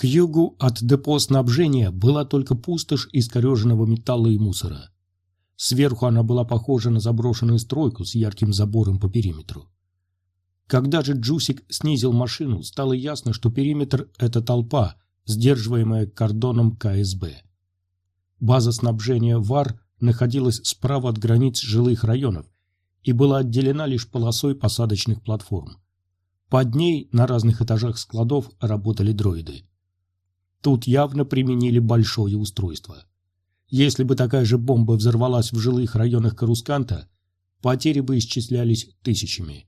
К югу от депо снабжения была только пустошь искореженного металла и мусора. Сверху она была похожа на заброшенную стройку с ярким забором по периметру. Когда же Джусик снизил машину, стало ясно, что периметр – это толпа, сдерживаемая кордоном КСБ. База снабжения ВАР находилась справа от границ жилых районов и была отделена лишь полосой посадочных платформ. Под ней на разных этажах складов работали дроиды. Тут явно применили большое устройство. Если бы такая же бомба взорвалась в жилых районах Карусканта, потери бы исчислялись тысячами.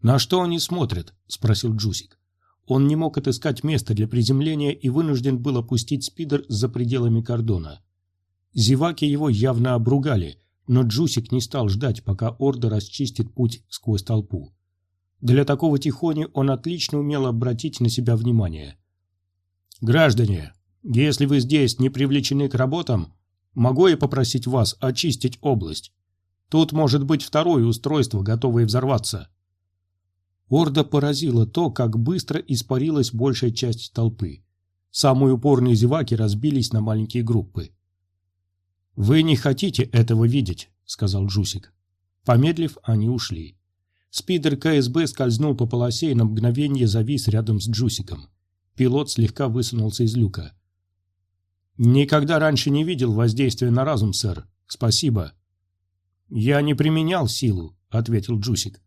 «На что они смотрят?» – спросил Джусик. Он не мог отыскать место для приземления и вынужден был опустить спидер за пределами кордона. Зеваки его явно обругали, но Джусик не стал ждать, пока Орда расчистит путь сквозь толпу. Для такого тихони он отлично умел обратить на себя внимание. «Граждане, если вы здесь не привлечены к работам, могу я попросить вас очистить область? Тут может быть второе устройство, готовое взорваться». Орда поразило то, как быстро испарилась большая часть толпы. Самые упорные зеваки разбились на маленькие группы. «Вы не хотите этого видеть», — сказал Джусик. Помедлив, они ушли. Спидер КСБ скользнул по полосе и на мгновение завис рядом с Джусиком. Пилот слегка высунулся из люка. «Никогда раньше не видел воздействия на разум, сэр. Спасибо». «Я не применял силу», — ответил Джусик.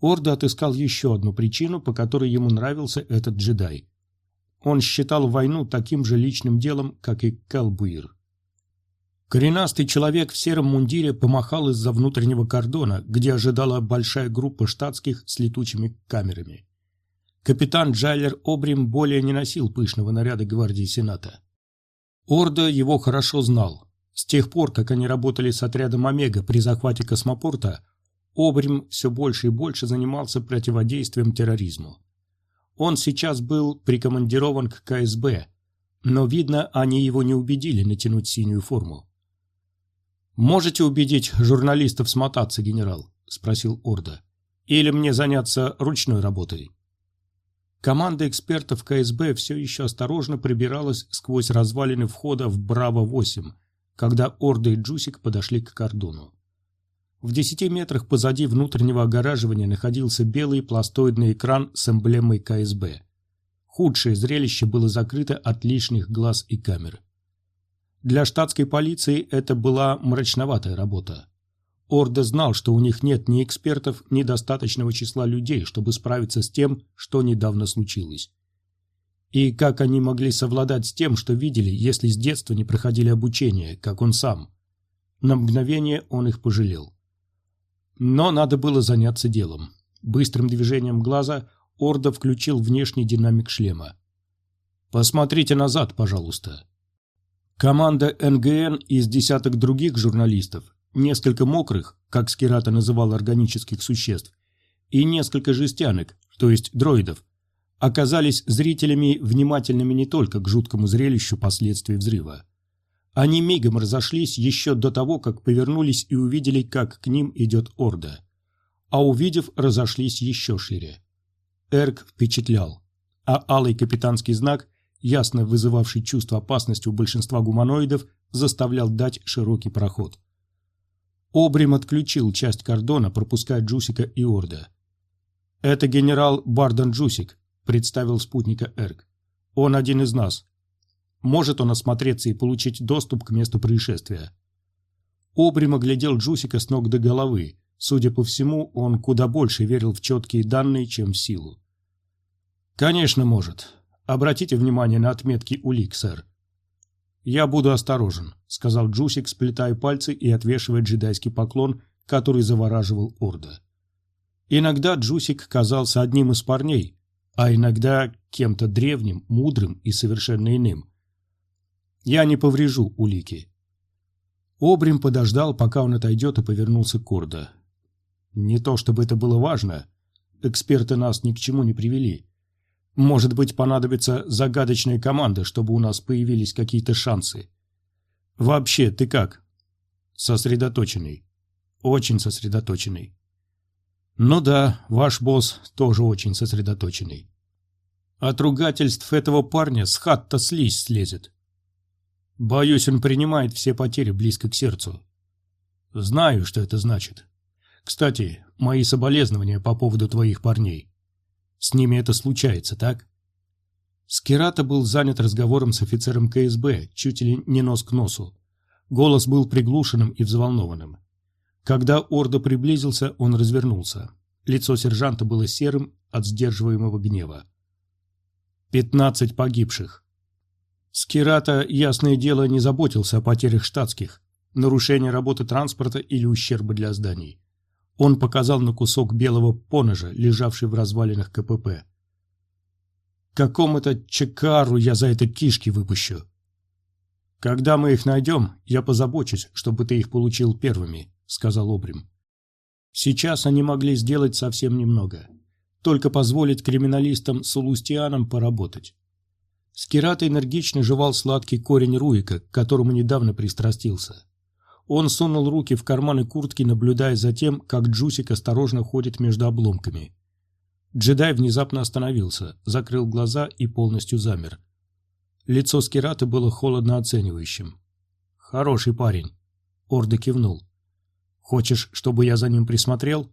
Орда отыскал еще одну причину, по которой ему нравился этот джедай. Он считал войну таким же личным делом, как и Келбуир. Коренастый человек в сером мундире помахал из-за внутреннего кордона, где ожидала большая группа штатских с летучими камерами. Капитан Джайлер Обрим более не носил пышного наряда гвардии Сената. Орда его хорошо знал. С тех пор, как они работали с отрядом Омега при захвате космопорта, Обрим все больше и больше занимался противодействием терроризму. Он сейчас был прикомандирован к КСБ, но, видно, они его не убедили натянуть синюю форму. «Можете убедить журналистов смотаться, генерал?» – спросил Орда. «Или мне заняться ручной работой?» Команда экспертов КСБ все еще осторожно прибиралась сквозь развалины входа в Браво-8, когда Орда и Джусик подошли к кордону. В десяти метрах позади внутреннего огораживания находился белый пластоидный экран с эмблемой КСБ. Худшее зрелище было закрыто от лишних глаз и камер. Для штатской полиции это была мрачноватая работа. Орда знал, что у них нет ни экспертов, ни достаточного числа людей, чтобы справиться с тем, что недавно случилось. И как они могли совладать с тем, что видели, если с детства не проходили обучение, как он сам? На мгновение он их пожалел. Но надо было заняться делом. Быстрым движением глаза Орда включил внешний динамик шлема. «Посмотрите назад, пожалуйста». Команда НГН из десяток других журналистов, несколько мокрых, как Скирата называл органических существ, и несколько жестянок, то есть дроидов, оказались зрителями внимательными не только к жуткому зрелищу последствий взрыва. Они мигом разошлись еще до того, как повернулись и увидели, как к ним идет Орда. А увидев, разошлись еще шире. Эрк впечатлял, а алый капитанский знак, ясно вызывавший чувство опасности у большинства гуманоидов, заставлял дать широкий проход. Обрим отключил часть кордона, пропуская Джусика и Орда. «Это генерал Бардан Джусик», — представил спутника Эрк. «Он один из нас, может он осмотреться и получить доступ к месту происшествия. Обрим оглядел Джусика с ног до головы. Судя по всему, он куда больше верил в четкие данные, чем в силу. «Конечно, может. Обратите внимание на отметки улик, сэр». «Я буду осторожен», — сказал Джусик, сплетая пальцы и отвешивая джедайский поклон, который завораживал Орда. Иногда Джусик казался одним из парней, а иногда кем-то древним, мудрым и совершенно иным. Я не поврежу улики. Обрим подождал, пока он отойдет, и повернулся к Корда. Не то чтобы это было важно. Эксперты нас ни к чему не привели. Может быть, понадобится загадочная команда, чтобы у нас появились какие-то шансы. Вообще, ты как? Сосредоточенный. Очень сосредоточенный. Ну да, ваш босс тоже очень сосредоточенный. От ругательств этого парня с хат-то слизь слезет. Боюсь, он принимает все потери близко к сердцу. Знаю, что это значит. Кстати, мои соболезнования по поводу твоих парней. С ними это случается, так? Скирата был занят разговором с офицером КСБ, чуть ли не нос к носу. Голос был приглушенным и взволнованным. Когда Ордо приблизился, он развернулся. Лицо сержанта было серым от сдерживаемого гнева. «Пятнадцать погибших». Скирата, ясное дело, не заботился о потерях штатских, нарушении работы транспорта или ущерба для зданий. Он показал на кусок белого поножа, лежавший в развалинах КПП. Какому-то чекару я за это кишки выпущу. Когда мы их найдем, я позабочусь, чтобы ты их получил первыми, сказал Обрим. Сейчас они могли сделать совсем немного. Только позволить криминалистам с Улустианом поработать. Скират энергично жевал сладкий корень руика, к которому недавно пристрастился. Он сунул руки в карманы куртки, наблюдая за тем, как Джусик осторожно ходит между обломками. Джедай внезапно остановился, закрыл глаза и полностью замер. Лицо Скирата было холодно оценивающим. «Хороший парень», — Орда кивнул. «Хочешь, чтобы я за ним присмотрел?»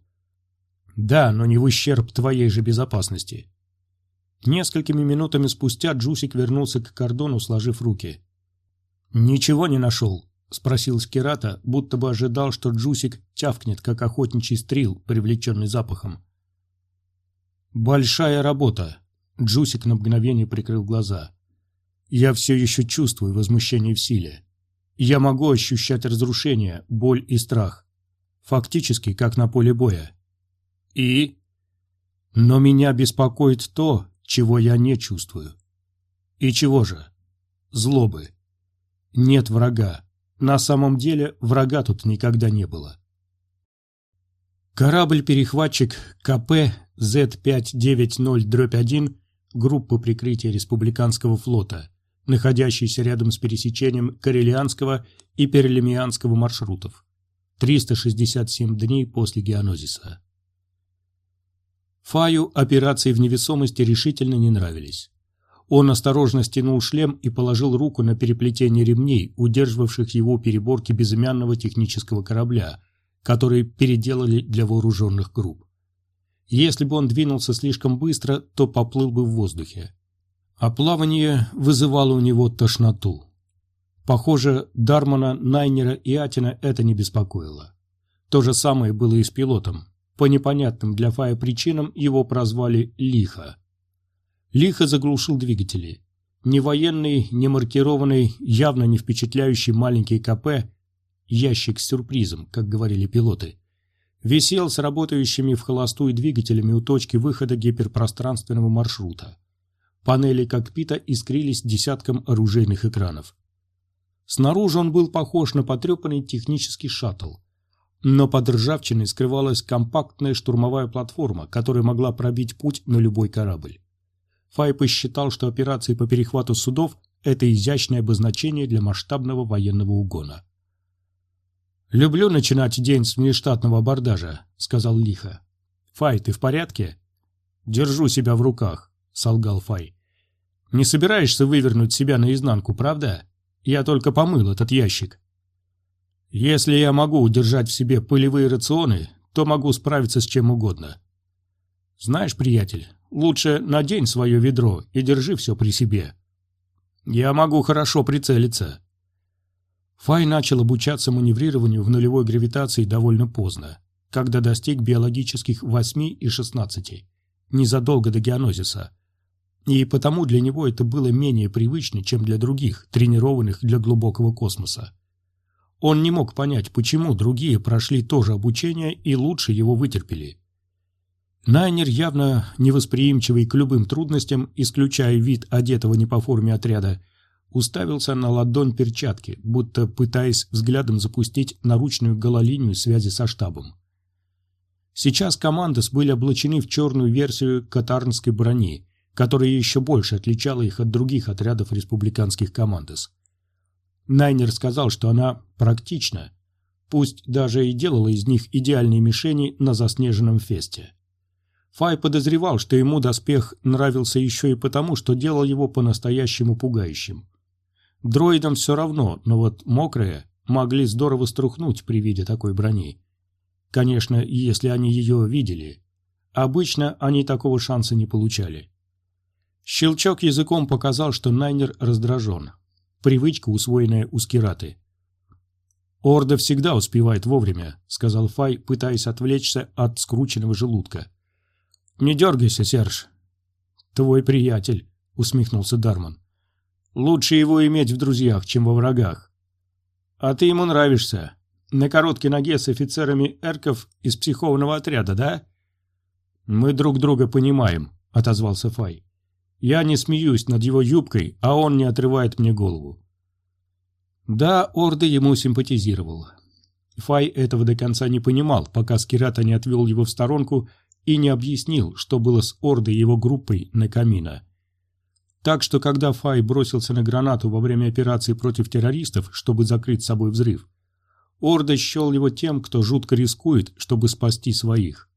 «Да, но не в ущерб твоей же безопасности». Несколькими минутами спустя Джусик вернулся к кордону, сложив руки. «Ничего не нашел?» — спросил Скирата, будто бы ожидал, что Джусик тявкнет, как охотничий стрил, привлеченный запахом. Большая работа. Джусик на мгновение прикрыл глаза. Я все еще чувствую возмущение в силе. Я могу ощущать разрушение, боль и страх. Фактически, как на поле боя. И? Но меня беспокоит то, чего я не чувствую. И чего же? Злобы. Нет врага. На самом деле врага тут никогда не было. Корабль-перехватчик КП Z590-1 группы прикрытия республиканского флота, находящейся рядом с пересечением Карелианского и Перлемианского маршрутов. 367 дней после геонозиса. Фаю операции в невесомости решительно не нравились. Он осторожно стянул шлем и положил руку на переплетение ремней, удерживавших его переборки безымянного технического корабля, которые переделали для вооруженных групп. Если бы он двинулся слишком быстро, то поплыл бы в воздухе. А плавание вызывало у него тошноту. Похоже, Дармана, Найнера и Атина это не беспокоило. То же самое было и с пилотом. По непонятным для Фая причинам его прозвали «Лихо». Лихо заглушил двигатели. Не военный, не маркированный, явно не впечатляющий маленький КП, ящик с сюрпризом, как говорили пилоты, висел с работающими в холостую двигателями у точки выхода гиперпространственного маршрута. Панели кокпита искрились десятком оружейных экранов. Снаружи он был похож на потрепанный технический шаттл. Но под ржавчиной скрывалась компактная штурмовая платформа, которая могла пробить путь на любой корабль. Фай посчитал, что операции по перехвату судов – это изящное обозначение для масштабного военного угона. «Люблю начинать день с внештатного абордажа», — сказал лихо. «Фай, ты в порядке?» «Держу себя в руках», — солгал Фай. «Не собираешься вывернуть себя наизнанку, правда? Я только помыл этот ящик». «Если я могу удержать в себе пылевые рационы, то могу справиться с чем угодно». «Знаешь, приятель, лучше надень свое ведро и держи все при себе». «Я могу хорошо прицелиться», Фай начал обучаться маневрированию в нулевой гравитации довольно поздно, когда достиг биологических 8 и 16, незадолго до геонозиса. И потому для него это было менее привычно, чем для других, тренированных для глубокого космоса. Он не мог понять, почему другие прошли то же обучение и лучше его вытерпели. Найнер, явно невосприимчивый к любым трудностям, исключая вид одетого не по форме отряда, уставился на ладонь перчатки, будто пытаясь взглядом запустить наручную гололинию связи со штабом. Сейчас командос были облачены в черную версию катарнской брони, которая еще больше отличала их от других отрядов республиканских командос. Найнер сказал, что она практична, пусть даже и делала из них идеальные мишени на заснеженном фесте. Фай подозревал, что ему доспех нравился еще и потому, что делал его по-настоящему пугающим. Дроидам все равно, но вот мокрые могли здорово струхнуть при виде такой брони. Конечно, если они ее видели. Обычно они такого шанса не получали. Щелчок языком показал, что Найнер раздражен. Привычка, усвоенная у скираты. «Орда всегда успевает вовремя», — сказал Фай, пытаясь отвлечься от скрученного желудка. «Не дергайся, Серж». «Твой приятель», — усмехнулся Дарман. «Лучше его иметь в друзьях, чем во врагах». «А ты ему нравишься. На короткой ноге с офицерами эрков из психованного отряда, да?» «Мы друг друга понимаем», — отозвался Фай. «Я не смеюсь над его юбкой, а он не отрывает мне голову». Да, Орда ему симпатизировал. Фай этого до конца не понимал, пока Скирата не отвел его в сторонку и не объяснил, что было с Ордой его группой на камина. Так что, когда Фай бросился на гранату во время операции против террористов, чтобы закрыть собой взрыв, Орда счел его тем, кто жутко рискует, чтобы спасти своих.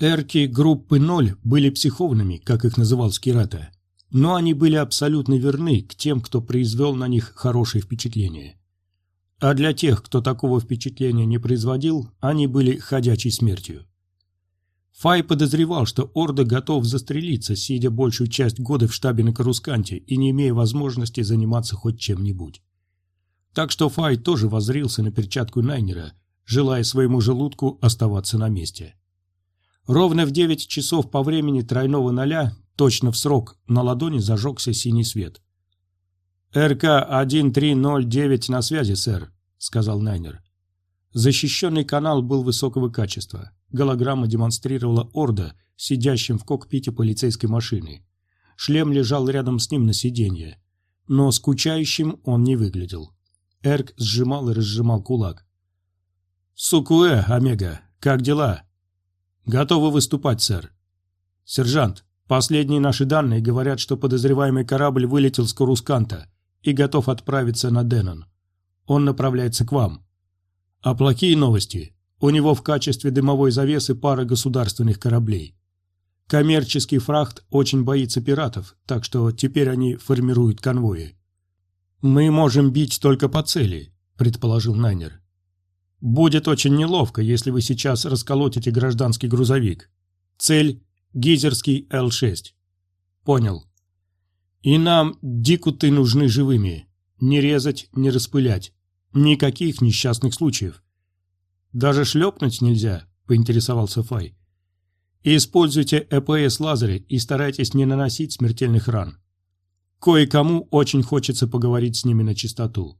Эрки группы 0 были психованными, как их называл Скирата, но они были абсолютно верны к тем, кто произвел на них хорошее впечатление. А для тех, кто такого впечатления не производил, они были ходячей смертью. Фай подозревал, что Орда готов застрелиться, сидя большую часть года в штабе на Карусканте и не имея возможности заниматься хоть чем-нибудь. Так что Фай тоже возрился на перчатку Найнера, желая своему желудку оставаться на месте. Ровно в 9 часов по времени тройного ноля, точно в срок, на ладони зажегся синий свет. «РК-1309 на связи, сэр», — сказал Найнер. Защищенный канал был высокого качества. Голограмма демонстрировала Орда, сидящим в кокпите полицейской машины. Шлем лежал рядом с ним на сиденье. Но скучающим он не выглядел. Эрк сжимал и разжимал кулак. «Сукуэ, Омега, как дела?» «Готовы выступать, сэр». «Сержант, последние наши данные говорят, что подозреваемый корабль вылетел с Курусканта и готов отправиться на Денон. Он направляется к вам». «А плохие новости. У него в качестве дымовой завесы пара государственных кораблей. Коммерческий фрахт очень боится пиратов, так что теперь они формируют конвои». «Мы можем бить только по цели», — предположил Найнер. Будет очень неловко, если вы сейчас расколотите гражданский грузовик. Цель – гейзерский Л-6. Понял. И нам дикуты нужны живыми. Не резать, не распылять. Никаких несчастных случаев. Даже шлепнуть нельзя, поинтересовался Фай. Используйте ЭПС-лазеры и старайтесь не наносить смертельных ран. Кое-кому очень хочется поговорить с ними на чистоту.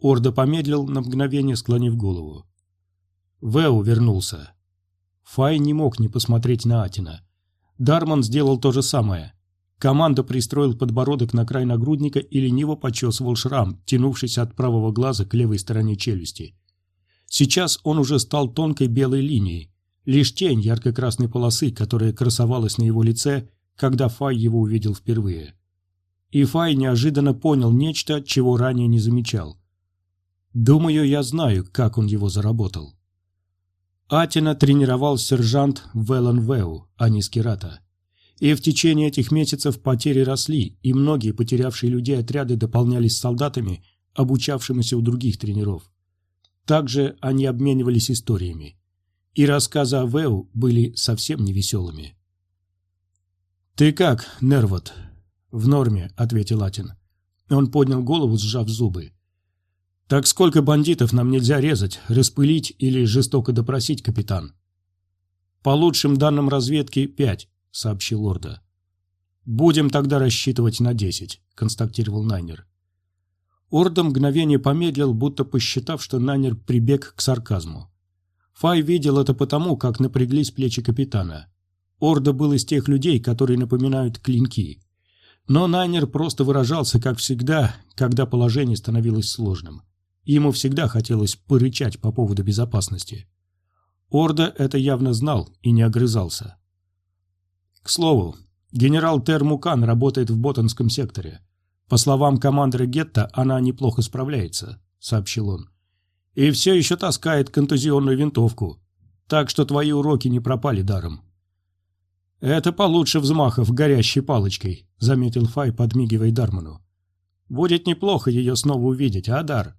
Орда помедлил на мгновение, склонив голову. Вэу вернулся. Фай не мог не посмотреть на Атина. Дарман сделал то же самое. Команда пристроил подбородок на край нагрудника и лениво почесывал шрам, тянувшийся от правого глаза к левой стороне челюсти. Сейчас он уже стал тонкой белой линией, лишь тень ярко-красной полосы, которая красовалась на его лице, когда Фай его увидел впервые. И Фай неожиданно понял нечто, чего ранее не замечал. Думаю, я знаю, как он его заработал. Атина тренировал сержант Велан Вэу, а не Скирата. И в течение этих месяцев потери росли, и многие потерявшие людей отряды дополнялись солдатами, обучавшимися у других тренеров. Также они обменивались историями. И рассказы о Вэу были совсем невеселыми. «Ты как, Нервот?» «В норме», — ответил Атин. Он поднял голову, сжав зубы. «Так сколько бандитов нам нельзя резать, распылить или жестоко допросить, капитан?» «По лучшим данным разведки, пять», — сообщил Орда. «Будем тогда рассчитывать на десять», — констатировал Найнер. Орда мгновение помедлил, будто посчитав, что Найнер прибег к сарказму. Фай видел это потому, как напряглись плечи капитана. Орда был из тех людей, которые напоминают клинки. Но Найнер просто выражался, как всегда, когда положение становилось сложным. Ему всегда хотелось порычать по поводу безопасности. Орда это явно знал и не огрызался. К слову, генерал Термукан работает в Ботанском секторе. По словам командира Гетта, она неплохо справляется, сообщил он. И все еще таскает контузионную винтовку, так что твои уроки не пропали даром. «Это получше взмахов горящей палочкой», — заметил Фай, подмигивая Дарману. «Будет неплохо ее снова увидеть, а, Дар?»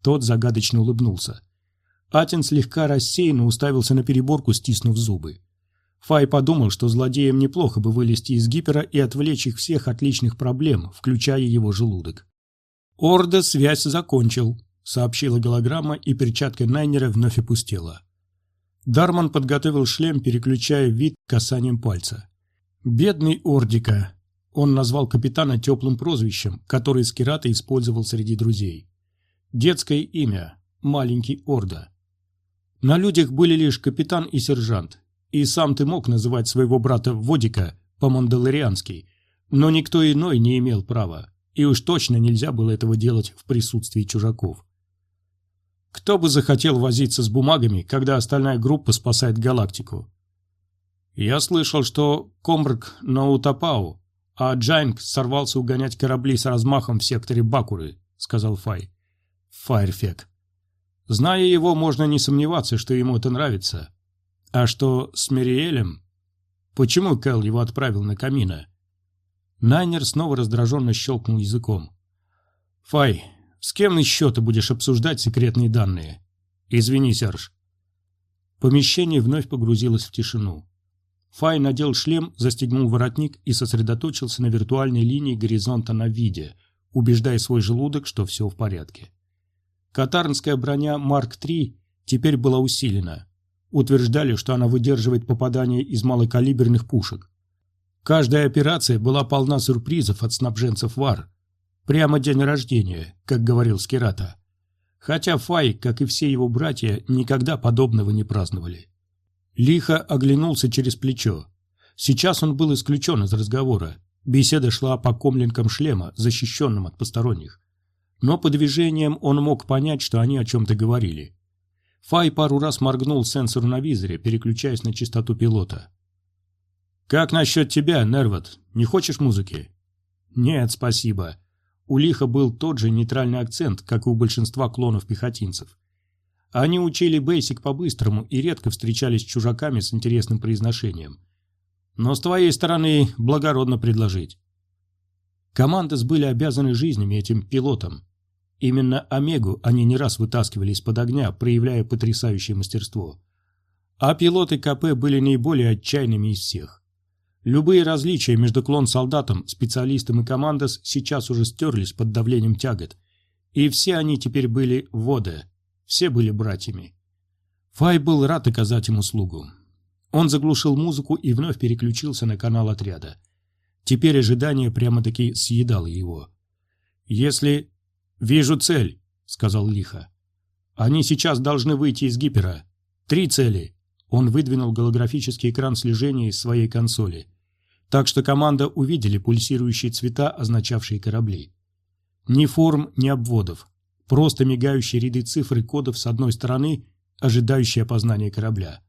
Тот загадочно улыбнулся. Атин слегка рассеянно уставился на переборку, стиснув зубы. Фай подумал, что злодеям неплохо бы вылезти из гипера и отвлечь их всех от личных проблем, включая его желудок. «Орда связь закончил», — сообщила голограмма, и перчатка Найнера вновь опустела. Дарман подготовил шлем, переключая вид касанием пальца. «Бедный Ордика», — он назвал капитана теплым прозвищем, который Скирата использовал среди друзей. Детское имя – маленький Орда. На людях были лишь капитан и сержант, и сам ты мог называть своего брата Водика по-мандалориански, но никто иной не имел права, и уж точно нельзя было этого делать в присутствии чужаков. Кто бы захотел возиться с бумагами, когда остальная группа спасает галактику? Я слышал, что Ком'рк на Утапау, а Джайнг сорвался угонять корабли с размахом в секторе Бакуры, сказал Фай. Фирфек. Зная его, можно не сомневаться, что ему это нравится. А что с Мериэлем? Почему Кэл его отправил на Камино? Найнер снова раздраженно щелкнул языком. «Фай, с кем еще ты будешь обсуждать секретные данные?» «Извини, Серж». Помещение вновь погрузилось в тишину. Фай надел шлем, застегнул воротник и сосредоточился на виртуальной линии горизонта на виде, убеждая свой желудок, что все в порядке. Катарнская броня Марк-3 теперь была усилена утверждали, что она выдерживает попадания из малокалиберных пушек. Каждая операция была полна сюрпризов от снабженцев ВАР. Прямо день рождения, как говорил Скирата. Хотя Фай, как и все его братья, никогда подобного не праздновали. Лихо оглянулся через плечо. Сейчас он был исключен из разговора. Беседа шла по комлинкам шлема, защищенным от посторонних. Но по движениям он мог понять, что они о чем-то говорили. Фай пару раз моргнул сенсор на визоре, переключаясь на частоту пилота. «Как насчет тебя, Нервот? Не хочешь музыки?» «Нет, спасибо». У Лиха был тот же нейтральный акцент, как и у большинства клонов-пехотинцев. Они учили Бейсик по-быстрому и редко встречались с чужаками с интересным произношением. Но с твоей стороны благородно предложить. Командос были обязаны жизнями этим пилотам, Именно Омегу они не раз вытаскивали из-под огня, проявляя потрясающее мастерство. А пилоты КП были наиболее отчаянными из всех. Любые различия между клон-солдатом, специалистом и командос сейчас уже стерлись под давлением тягот. И все они теперь были вода, все были братьями. Фай был рад оказать ему услугу. Он заглушил музыку и вновь переключился на канал отряда. Теперь ожидание прямо-таки съедало его. Если «Вижу цель», — сказал лихо. «Они сейчас должны выйти из гипера. Три цели». Он выдвинул голографический экран слежения из своей консоли. Так что команда увидели пульсирующие цвета, означавшие корабли. Ни форм, ни обводов. Просто мигающие ряды цифр и кодов с одной стороны, ожидающие опознания корабля.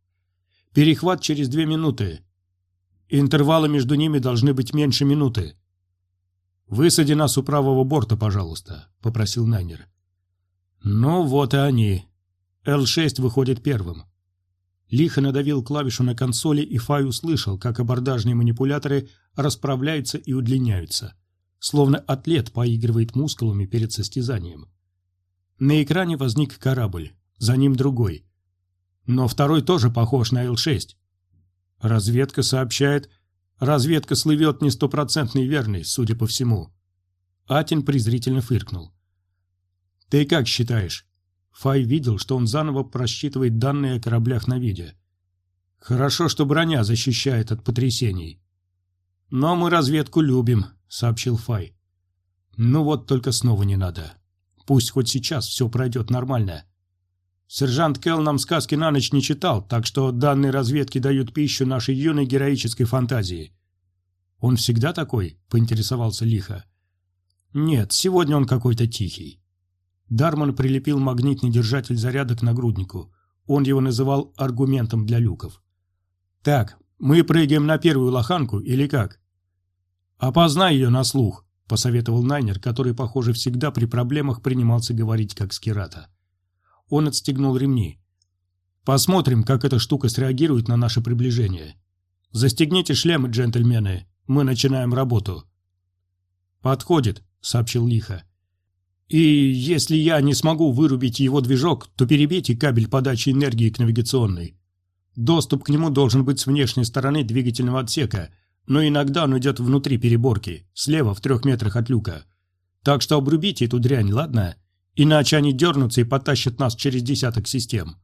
Перехват через две минуты. Интервалы между ними должны быть меньше минуты. «Высади нас у правого борта, пожалуйста», — попросил Найнер. «Ну, вот и они. Л-6 выходит первым». Лихо надавил клавишу на консоли, и Фай услышал, как абордажные манипуляторы расправляются и удлиняются, словно атлет поигрывает мускулами перед состязанием. На экране возник корабль, за ним другой. Но второй тоже похож на Л-6. Разведка сообщает, Разведка слывет не стопроцентной верной, судя по всему. Атин презрительно фыркнул. «Ты как считаешь?» Фай видел, что он заново просчитывает данные о кораблях на виде. «Хорошо, что броня защищает от потрясений». «Но мы разведку любим», — сообщил Фай. «Ну вот только снова не надо. Пусть хоть сейчас все пройдет нормально. Сержант Келл нам сказки на ночь не читал, так что данные разведки дают пищу нашей юной героической фантазии. Он всегда такой? поинтересовался лихо. Нет, сегодня он какой-то тихий. Дарман прилепил магнитный держатель заряда к нагруднику. Он его называл аргументом для люков. Так, мы прыгаем на первую лоханку или как? Опознай ее на слух, посоветовал Найнер, который, похоже, всегда при проблемах принимался говорить как скирата. Он отстегнул ремни. «Посмотрим, как эта штука среагирует на наше приближение. «Застегните шлемы, джентльмены. Мы начинаем работу». «Подходит», — сообщил Лихо. «И если я не смогу вырубить его движок, то перебейте кабель подачи энергии к навигационной. Доступ к нему должен быть с внешней стороны двигательного отсека, но иногда он идет внутри переборки, слева в трех метрах от люка. Так что обрубите эту дрянь, ладно? Иначе они дернутся и потащат нас через десяток систем».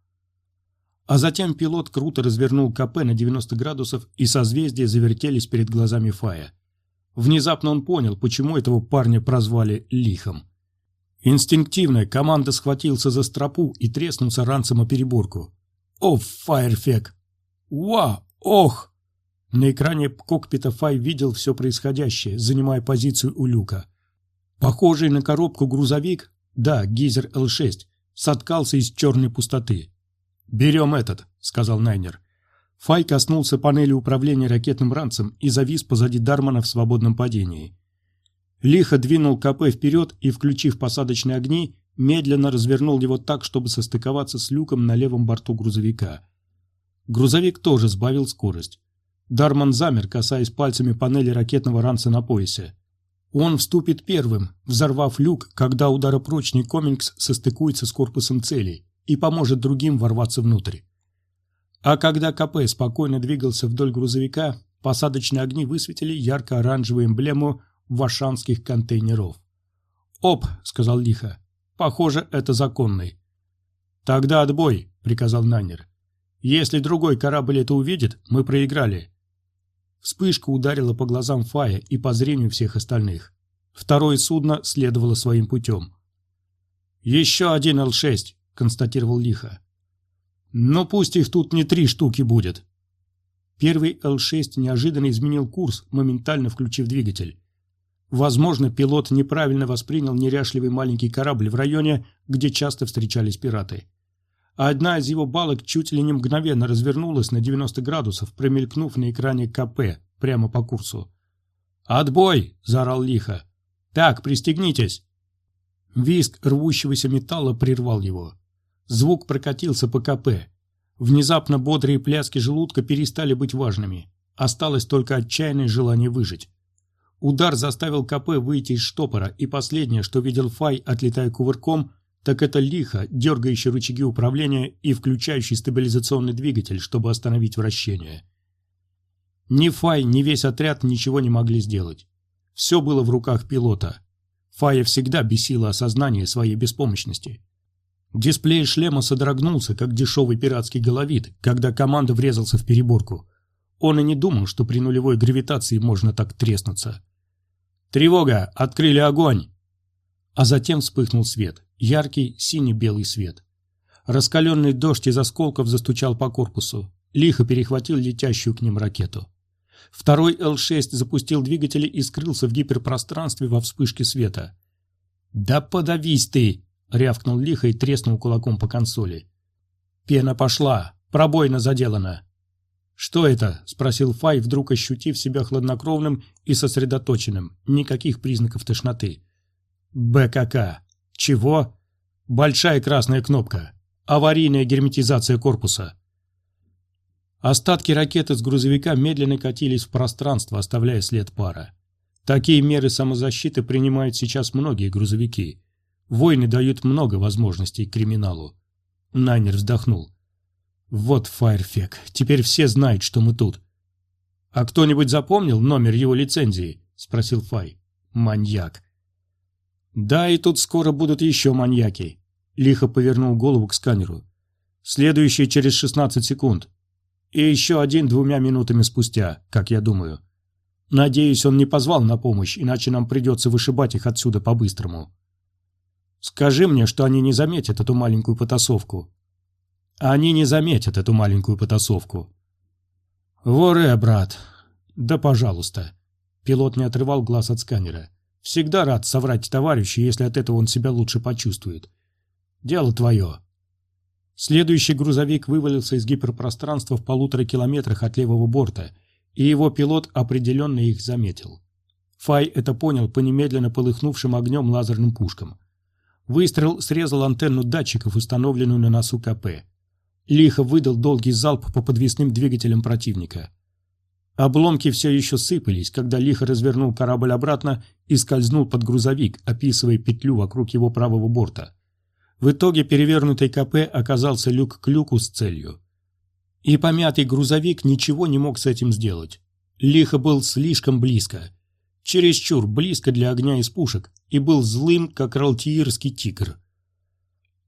А затем пилот круто развернул КП на 90 градусов, и созвездия завертелись перед глазами Фая. Внезапно он понял, почему этого парня прозвали Лихом. Инстинктивно команда схватился за стропу и треснулся ранцем о переборку. «О, фаерфек! Уа! Ох!» На экране кокпита Фай видел все происходящее, занимая позицию у люка. Похожий на коробку грузовик, да, гейзер Л-6, соткался из черной пустоты. «Берем этот», — сказал Найнер. Фай коснулся панели управления ракетным ранцем и завис позади Дармана в свободном падении. Лихо двинул КП вперед и, включив посадочные огни, медленно развернул его так, чтобы состыковаться с люком на левом борту грузовика. Грузовик тоже сбавил скорость. Дарман замер, касаясь пальцами панели ракетного ранца на поясе. Он вступит первым, взорвав люк, когда ударопрочный Комингс состыкуется с корпусом целей и поможет другим ворваться внутрь. А когда КП спокойно двигался вдоль грузовика, посадочные огни высветили ярко-оранжевую эмблему вашанских контейнеров. «Оп!» — сказал лихо. «Похоже, это законный». «Тогда отбой!» — приказал Наннер. «Если другой корабль это увидит, мы проиграли». Вспышка ударила по глазам Фая и по зрению всех остальных. Второе судно следовало своим путем. «Еще один Л-6», — констатировал лихо. «Но пусть их тут не три штуки будет». Первый Л-6 неожиданно изменил курс, моментально включив двигатель. Возможно, пилот неправильно воспринял неряшливый маленький корабль в районе, где часто встречались пираты. А одна из его балок чуть ли не мгновенно развернулась на 90 градусов, промелькнув на экране КП прямо по курсу. «Отбой!» – заорал лихо. «Так, пристегнитесь!» Виск рвущегося металла прервал его. Звук прокатился по КП. Внезапно бодрые пляски желудка перестали быть важными. Осталось только отчаянное желание выжить. Удар заставил КП выйти из штопора, и последнее, что видел Фай, отлетая кувырком, так это лихо, дергающий рычаги управления и включающий стабилизационный двигатель, чтобы остановить вращение. Ни Фай, ни весь отряд ничего не могли сделать. Все было в руках пилота. Фая всегда бесило осознание своей беспомощности. Дисплей шлема содрогнулся, как дешевый пиратский головит, когда команда врезался в переборку. Он и не думал, что при нулевой гравитации можно так треснуться. «Тревога! Открыли огонь!» А затем вспыхнул свет. Яркий сине-белый свет. Раскаленный дождь из осколков застучал по корпусу. Лихо перехватил летящую к ним ракету. Второй Л-6 запустил двигатели и скрылся в гиперпространстве во вспышке света. «Да подавись ты!» — рявкнул лихо и треснул кулаком по консоли. «Пена пошла! Пробойно заделана!» «Что это?» – спросил Фай, вдруг ощутив себя хладнокровным и сосредоточенным. Никаких признаков тошноты. «БКК. Чего?» «Большая красная кнопка. Аварийная герметизация корпуса». Остатки ракеты с грузовика медленно катились в пространство, оставляя след пара. Такие меры самозащиты принимают сейчас многие грузовики. Войны дают много возможностей криминалу. Найнер вздохнул. Вот Файрфек. Теперь все знают, что мы тут. А кто-нибудь запомнил номер его лицензии? Спросил Фай. Маньяк. Да, и тут скоро будут еще маньяки. Лихо повернул голову к сканеру. Следующий через 16 секунд. И еще один двумя минутами спустя, как я думаю. Надеюсь, он не позвал на помощь, иначе нам придется вышибать их отсюда по-быстрому. Скажи мне, что они не заметят эту маленькую потасовку, они не заметят эту маленькую потасовку. «Воре, брат!» «Да, пожалуйста!» Пилот не отрывал глаз от сканера. «Всегда рад соврать товарищу, если от этого он себя лучше почувствует. Дело твое!» Следующий грузовик вывалился из гиперпространства в полутора километрах от левого борта, и его пилот определенно их заметил. Фай это понял по немедленно полыхнувшим огнем лазерным пушкам. Выстрел срезал антенну датчиков, установленную на носу КП. Лихо выдал долгий залп по подвесным двигателям противника. Обломки все еще сыпались, когда лихо развернул корабль обратно и скользнул под грузовик, описывая петлю вокруг его правого борта. В итоге перевернутый КП оказался люк к люку с целью. И помятый грузовик ничего не мог с этим сделать. Лихо был слишком близко. Чересчур близко для огня из пушек и был злым, как ралтиирский тигр.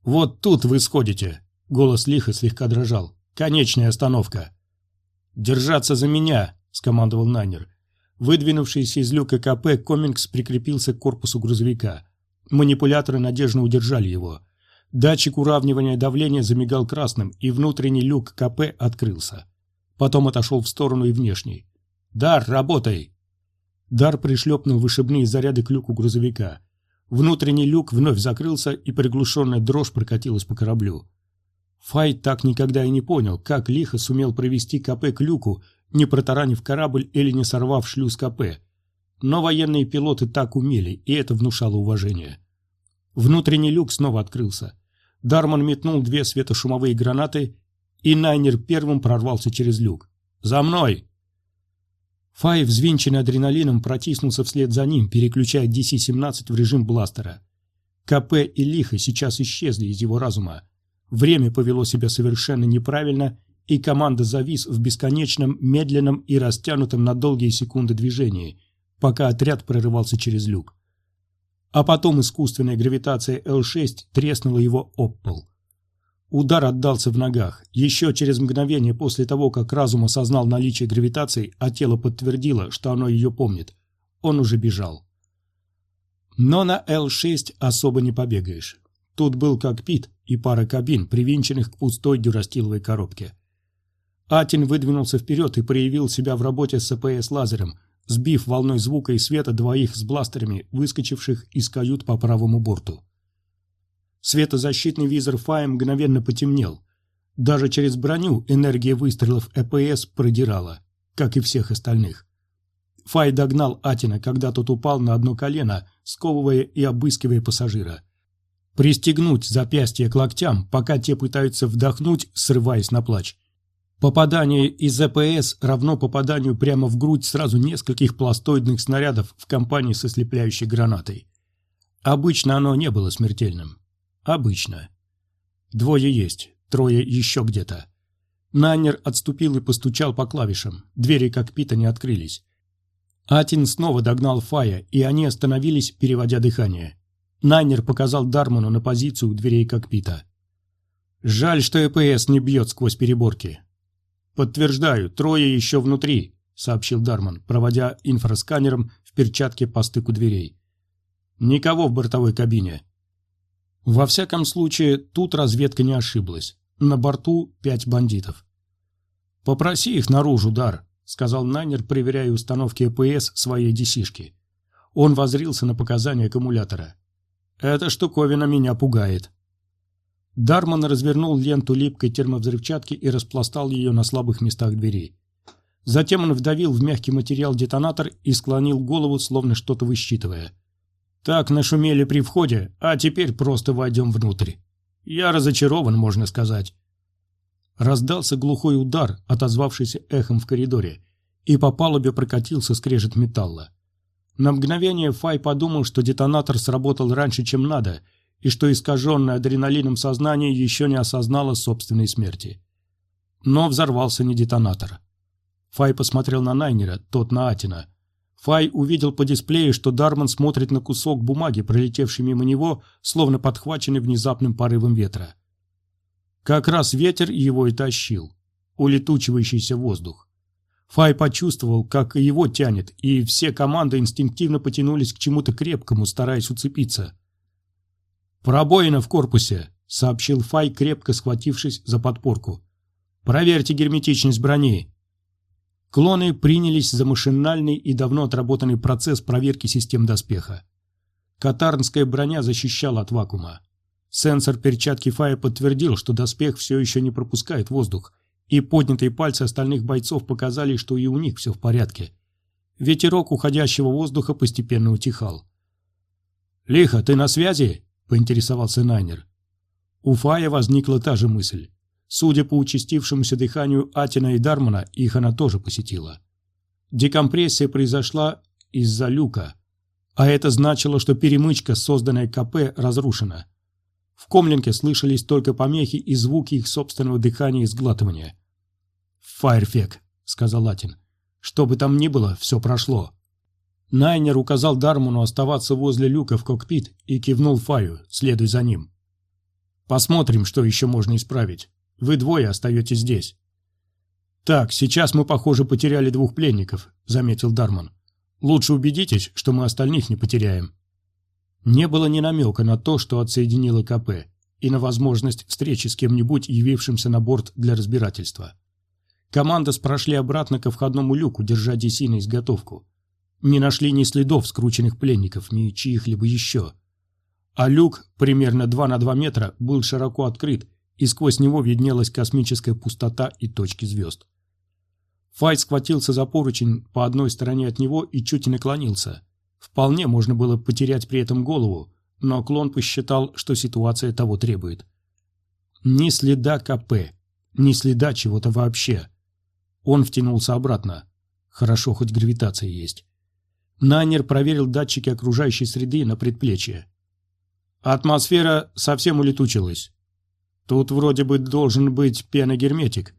«Вот тут вы сходите!» — голос Лиха слегка дрожал. «Конечная остановка!» «Держаться за меня!» — скомандовал Найнер. Выдвинувшийся из люка КП, Комингс прикрепился к корпусу грузовика. Манипуляторы надежно удержали его. Датчик уравнивания давления замигал красным, и внутренний люк КП открылся. Потом отошел в сторону и внешний. «Дар, работай!» Дар пришлепнул вышибные заряды к люку грузовика. Внутренний люк вновь закрылся, и приглушенная дрожь прокатилась по кораблю. Фай так никогда и не понял, как лихо сумел провести КП к люку, не протаранив корабль или не сорвав шлюз КП. Но военные пилоты так умели, и это внушало уважение. Внутренний люк снова открылся. Дарман метнул две светошумовые гранаты, и Найнер первым прорвался через люк. «За мной!» Фай, взвинченный адреналином, протиснулся вслед за ним, переключая DC-17 в режим бластера. КП и Лихо сейчас исчезли из его разума. Время повело себя совершенно неправильно, и команда завис в бесконечном, медленном и растянутом на долгие секунды движении, пока отряд прорывался через люк. А потом искусственная гравитация Л-6 треснула его об пол. Удар отдался в ногах. Еще через мгновение после того, как разум осознал наличие гравитации, а тело подтвердило, что оно ее помнит, он уже бежал. Но на Л-6 особо не побегаешь. Тут был кокпит и пара кабин, привинченных к пустой дюрастиловой коробке. Атин выдвинулся вперед и проявил себя в работе с ЭПС-лазером, сбив волной звука и света двоих с бластерами, выскочивших из кают по правому борту. Светозащитный визор Фая мгновенно потемнел. Даже через броню энергия выстрелов ЭПС продирала, как и всех остальных. Фай догнал Атина, когда тот упал на одно колено, сковывая и обыскивая пассажира. Пристегнуть запястье к локтям, пока те пытаются вдохнуть, срываясь на плач. Попадание из ЭПС равно попаданию прямо в грудь сразу нескольких пластоидных снарядов в компании со слепляющей гранатой. Обычно оно не было смертельным. Обычно. Двое есть, трое еще где-то. Найнер отступил и постучал по клавишам. Двери кокпита не открылись. Атин снова догнал Фая, и они остановились, переводя дыхание. Найнер показал Дарману на позицию у дверей кокпита. «Жаль, что ЭПС не бьет сквозь переборки». «Подтверждаю, трое еще внутри», — сообщил Дарман, проводя инфрасканером в перчатке по стыку дверей. «Никого в бортовой кабине. Во всяком случае, тут разведка не ошиблась. На борту пять бандитов. «Попроси их наружу, Дар», — сказал Найнер, проверяя установки ЭПС своей десишки. Он возрился на показания аккумулятора. «Эта штуковина меня пугает». Дарман развернул ленту липкой термовзрывчатки и распластал ее на слабых местах двери. Затем он вдавил в мягкий материал детонатор и склонил голову, словно что-то высчитывая. Так нашумели при входе, а теперь просто войдем внутрь. Я разочарован, можно сказать. Раздался глухой удар, отозвавшийся эхом в коридоре, и по палубе прокатился скрежет металла. На мгновение Фай подумал, что детонатор сработал раньше, чем надо, и что искаженное адреналином сознание еще не осознало собственной смерти. Но взорвался не детонатор. Фай посмотрел на Найнера, тот на Атина. Фай увидел по дисплею, что Дарман смотрит на кусок бумаги, пролетевший мимо него, словно подхваченный внезапным порывом ветра. Как раз ветер его и тащил. Улетучивающийся воздух. Фай почувствовал, как его тянет, и все команды инстинктивно потянулись к чему-то крепкому, стараясь уцепиться. «Пробоина в корпусе», — сообщил Фай, крепко схватившись за подпорку. «Проверьте герметичность брони». Клоны принялись за машинальный и давно отработанный процесс проверки систем доспеха. Катарнская броня защищала от вакуума. Сенсор перчатки Фая подтвердил, что доспех все еще не пропускает воздух, и поднятые пальцы остальных бойцов показали, что и у них все в порядке. Ветерок уходящего воздуха постепенно утихал. «Лихо, ты на связи?» – поинтересовался Найнер. У Фая возникла та же мысль. Судя по участившемуся дыханию Атина и Дармана, их она тоже посетила. Декомпрессия произошла из-за люка, а это значило, что перемычка, созданная КП, разрушена. В комлинке слышались только помехи и звуки их собственного дыхания и сглатывания. «Фаерфек», — сказал Латин. «Что бы там ни было, все прошло». Найнер указал Дарману оставаться возле люка в кокпит и кивнул Фаю, следуй за ним. «Посмотрим, что еще можно исправить. Вы двое остаетесь здесь». «Так, сейчас мы, похоже, потеряли двух пленников», — заметил Дарман. «Лучше убедитесь, что мы остальных не потеряем». Не было ни намека на то, что отсоединило КП, и на возможность встречи с кем-нибудь, явившимся на борт для разбирательства. Командос прошли обратно ко входному люку, держа на изготовку. Не нашли ни следов скрученных пленников, ни чьих-либо еще. А люк, примерно 2 на 2 метра, был широко открыт, и сквозь него виднелась космическая пустота и точки звезд. Файт схватился за поручень по одной стороне от него и чуть наклонился. Вполне можно было потерять при этом голову, но клон посчитал, что ситуация того требует. Ни следа КП, ни следа чего-то вообще. Он втянулся обратно. Хорошо, хоть гравитация есть. Найнер проверил датчики окружающей среды на предплечье. Атмосфера совсем улетучилась. Тут вроде бы должен быть пеногерметик.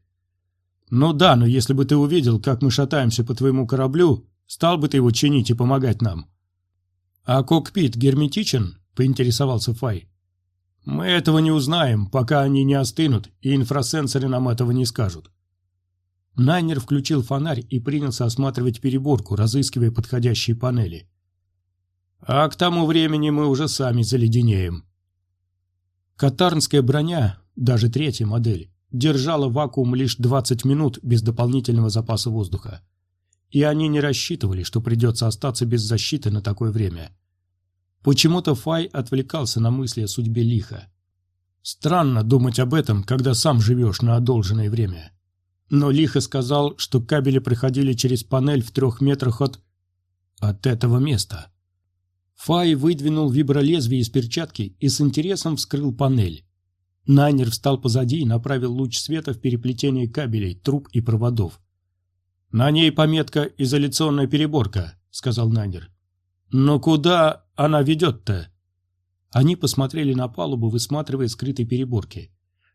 Ну да, но если бы ты увидел, как мы шатаемся по твоему кораблю, стал бы ты его чинить и помогать нам. А кокпит герметичен? Поинтересовался Фай. Мы этого не узнаем, пока они не остынут, и инфрасенсоры нам этого не скажут. Найнер включил фонарь и принялся осматривать переборку, разыскивая подходящие панели. А к тому времени мы уже сами заледенеем. Катарнская броня, даже третья модель, держала вакуум лишь 20 минут без дополнительного запаса воздуха. И они не рассчитывали, что придется остаться без защиты на такое время. Почему-то Фай отвлекался на мысли о судьбе лиха. Странно думать об этом, когда сам живешь на одолженное время но лихо сказал, что кабели проходили через панель в трех метрах от... от этого места. Фай выдвинул вибролезвие из перчатки и с интересом вскрыл панель. Найнер встал позади и направил луч света в переплетение кабелей, труб и проводов. «На ней пометка «Изоляционная переборка», — сказал Найнер. «Но куда она ведет-то?» Они посмотрели на палубу, высматривая скрытые переборки.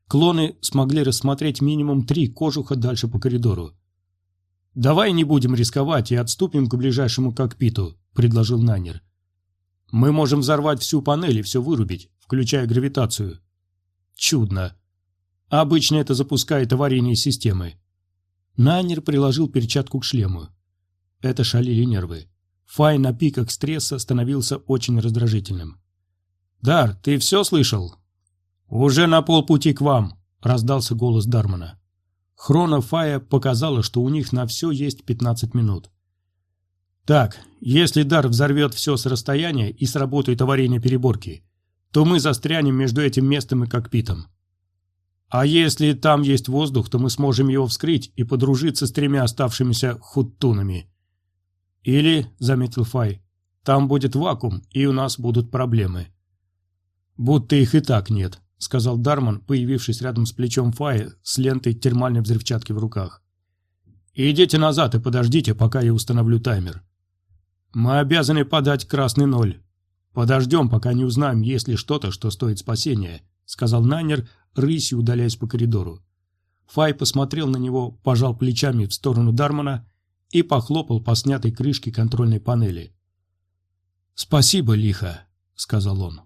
Клоны смогли рассмотреть минимум три кожуха дальше по коридору. «Давай не будем рисковать и отступим к ближайшему кокпиту», — предложил Найнер. «Мы можем взорвать всю панель и все вырубить, включая гравитацию». «Чудно. Обычно это запускает аварийные системы». Найнер приложил перчатку к шлему. Это шалили нервы. Фай на пиках стресса становился очень раздражительным. «Дар, ты все слышал?» «Уже на полпути к вам», — раздался голос Дармана. Хрона Фая показала, что у них на все есть 15 минут. «Так, если Дар взорвет все с расстояния и сработают аварийные переборки, то мы застрянем между этим местом и кокпитом. А если там есть воздух, то мы сможем его вскрыть и подружиться с тремя оставшимися хуттунами. Или, — заметил Фай, — там будет вакуум, и у нас будут проблемы. Будто их и так нет сказал Дарман, появившись рядом с плечом Фаи с лентой термальной взрывчатки в руках. «Идите назад и подождите, пока я установлю таймер. Мы обязаны подать красный ноль. Подождем, пока не узнаем, есть ли что-то, что стоит спасения», сказал Найнер, рысью удаляясь по коридору. Фай посмотрел на него, пожал плечами в сторону Дармана и похлопал по снятой крышке контрольной панели. «Спасибо, лихо», — сказал он.